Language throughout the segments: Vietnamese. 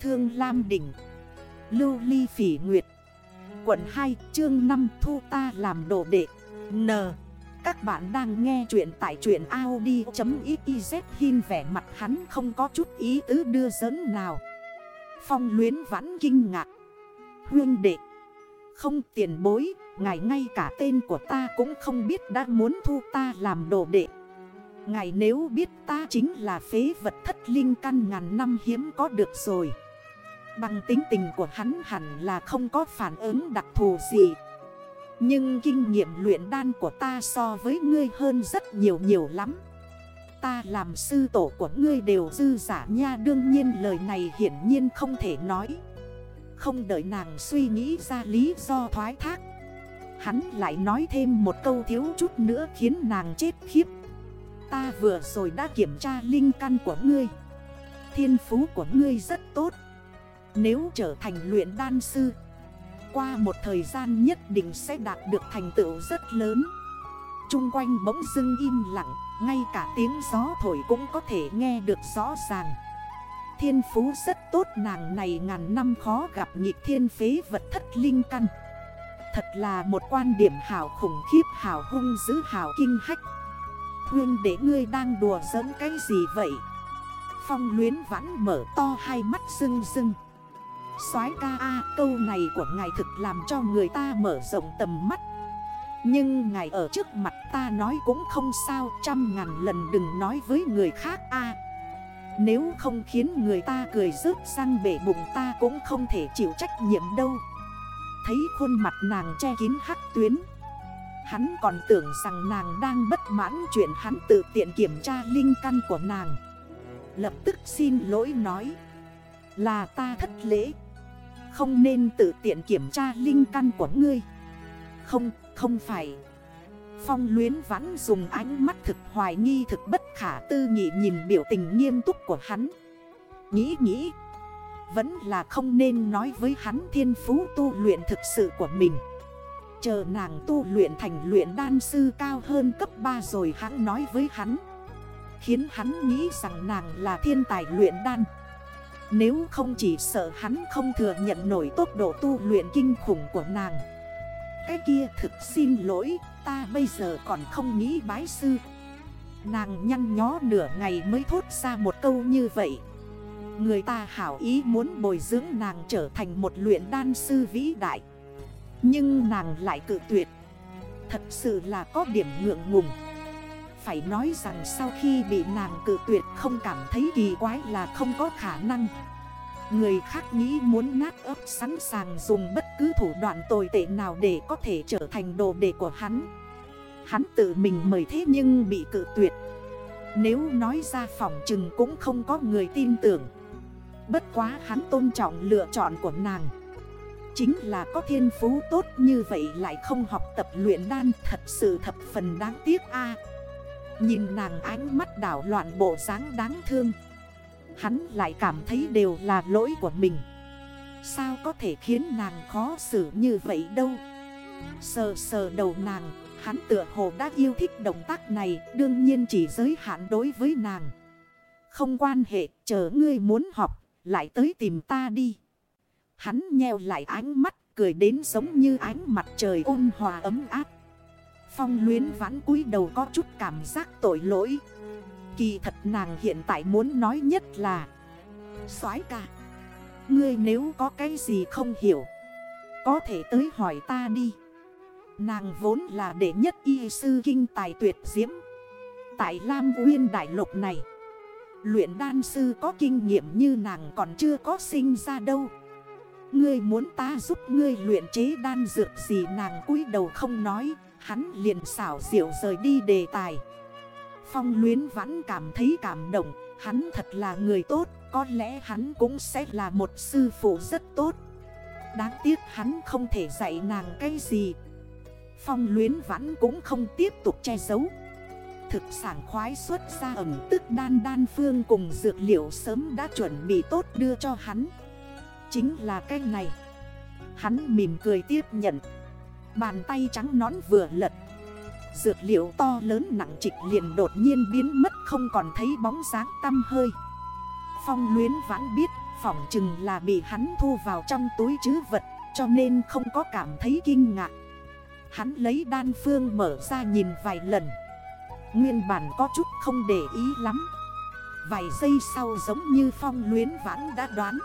Thương Lam Đỉnh, Lưu Ly Phỉ Nguyệt, Quận 2 chương 5 Thu ta làm đồ đệ, N. Các bạn đang nghe chuyện tại chuyện Audi.xyz Hin vẻ mặt hắn không có chút ý tứ đưa dẫn nào. Phong luyến vãn kinh ngạc. Hương đệ, Không tiền bối, Ngài ngay cả tên của ta cũng không biết đã muốn thu ta làm đồ đệ. Ngài nếu biết ta chính là phế vật thất linh căn ngàn năm hiếm có được rồi. Bằng tính tình của hắn hẳn là không có phản ứng đặc thù gì. Nhưng kinh nghiệm luyện đan của ta so với ngươi hơn rất nhiều nhiều lắm. Ta làm sư tổ của ngươi đều dư giả nha, Đương nhiên lời này hiển nhiên không thể nói. Không đợi nàng suy nghĩ ra lý do thoái thác, Hắn lại nói thêm một câu thiếu chút nữa khiến nàng chết khiếp. Ta vừa rồi đã kiểm tra linh căn của ngươi. Thiên phú của ngươi rất tốt. Nếu trở thành luyện đan sư, Qua một thời gian nhất định sẽ đạt được thành tựu rất lớn. Trung quanh bỗng dưng im lặng, Ngay cả tiếng gió thổi cũng có thể nghe được rõ ràng. Thiên phú rất tốt, nàng này ngàn năm khó gặp nhịp thiên phế vật thất linh căn. Thật là một quan điểm hào khủng khiếp, hào hung dữ, hào kinh hách. Nguyên để ngươi đang đùa giỡn cái gì vậy? Phong luyến vãn mở to hai mắt rưng rưng soái ca a, câu này của ngài thực làm cho người ta mở rộng tầm mắt. Nhưng ngài ở trước mặt ta nói cũng không sao, Trăm ngàn lần đừng nói với người khác a. Nếu không khiến người ta cười rớt sang bể bụng ta cũng không thể chịu trách nhiệm đâu. Thấy khuôn mặt nàng che kín hắc tuyến, Hắn còn tưởng rằng nàng đang bất mãn chuyện hắn tự tiện kiểm tra linh căn của nàng. Lập tức xin lỗi nói, Là ta thất lễ. Không nên tự tiện kiểm tra linh căn của ngươi. Không, không phải. Phong luyến vãn dùng ánh mắt thực hoài nghi thực bất khả tư nghị nhìn biểu tình nghiêm túc của hắn. Nghĩ nghĩ Vẫn là không nên nói với hắn thiên phú tu luyện thực sự của mình. Chờ nàng tu luyện thành luyện đan sư cao hơn cấp 3 rồi hắn nói với hắn. Khiến hắn nghĩ rằng nàng là thiên tài luyện đan. Nếu không chỉ sợ hắn không thừa nhận nổi tốc độ tu luyện kinh khủng của nàng. Cái kia thực xin lỗi, ta bây giờ còn không nghĩ bái sư. Nàng nhăn nhó nửa ngày mới thốt ra một câu như vậy. Người ta hảo ý muốn bồi dưỡng nàng trở thành một luyện đan sư vĩ đại. Nhưng nàng lại cự tuyệt. Thật sự là có điểm ngượng ngùng. Phải nói rằng sau khi bị nàng cự tuyệt không cảm thấy kỳ quái là không có khả năng. Người khác nghĩ muốn nát ấp sẵn sàng dùng bất cứ thủ đoạn tồi tệ nào để có thể trở thành đồ đệ của hắn. Hắn tự mình mời thế nhưng bị cự tuyệt. Nếu nói ra phòng chừng cũng không có người tin tưởng. Bất quá hắn tôn trọng lựa chọn của nàng. Chính là có thiên phú tốt như vậy lại không học tập luyện đan thật sự thập phần đáng tiếc a. Nhìn nàng ánh mắt đảo loạn bộ dáng đáng thương. Hắn lại cảm thấy đều là lỗi của mình. Sao có thể khiến nàng khó xử như vậy đâu? Sờ sờ đầu nàng, Hắn tựa hồ đã yêu thích động tác này, Đương nhiên chỉ giới hạn đối với nàng. Không quan hệ, chờ ngươi muốn học, Lại tới tìm ta đi. Hắn nheo lại ánh mắt, cười đến giống như ánh mặt trời ôn hòa ấm áp. Phong luyến vãn cúi đầu có chút cảm giác tội lỗi. Kỳ thật nàng hiện tại muốn nói nhất là, soái ca, Ngươi nếu có cái gì không hiểu, Có thể tới hỏi ta đi. Nàng vốn là đệ nhất y sư kinh tài tuyệt diễm. Tại Lam Uyên Đại Lục này, Luyện đan sư có kinh nghiệm như nàng còn chưa có sinh ra đâu. Ngươi muốn ta giúp ngươi luyện chế đan dược gì nàng cúi đầu không nói. Hắn liền xảo diệu rời đi đề tài. Phong luyến vẫn cảm thấy cảm động, Hắn thật là người tốt, Có lẽ hắn cũng sẽ là một sư phụ rất tốt. Đáng tiếc hắn không thể dạy nàng cái gì. Phong luyến vẫn cũng không tiếp tục che giấu. Thực sản khoái xuất ra ẩm tức đan đan phương cùng dược liệu sớm đã chuẩn bị tốt đưa cho hắn. Chính là cái này. Hắn mỉm cười tiếp nhận. Bàn tay trắng nón vừa lật. Dược liệu to lớn nặng trịch liền đột nhiên biến mất không còn thấy bóng dáng tăm hơi. Phong luyến vãn biết, Phỏng chừng là bị hắn thu vào trong túi chứ vật, Cho nên không có cảm thấy kinh ngạc. Hắn lấy đan phương mở ra nhìn vài lần. Nguyên bản có chút không để ý lắm. Vài giây sau giống như phong luyến vãn đã đoán.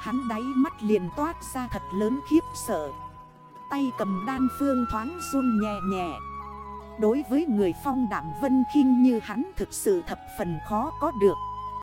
Hắn đáy mắt liền toát ra thật lớn khiếp sợ. Tay cầm đan phương thoáng run nhẹ nhẹ. Đối với người phong đảm vân khinh như hắn thực sự thập phần khó có được.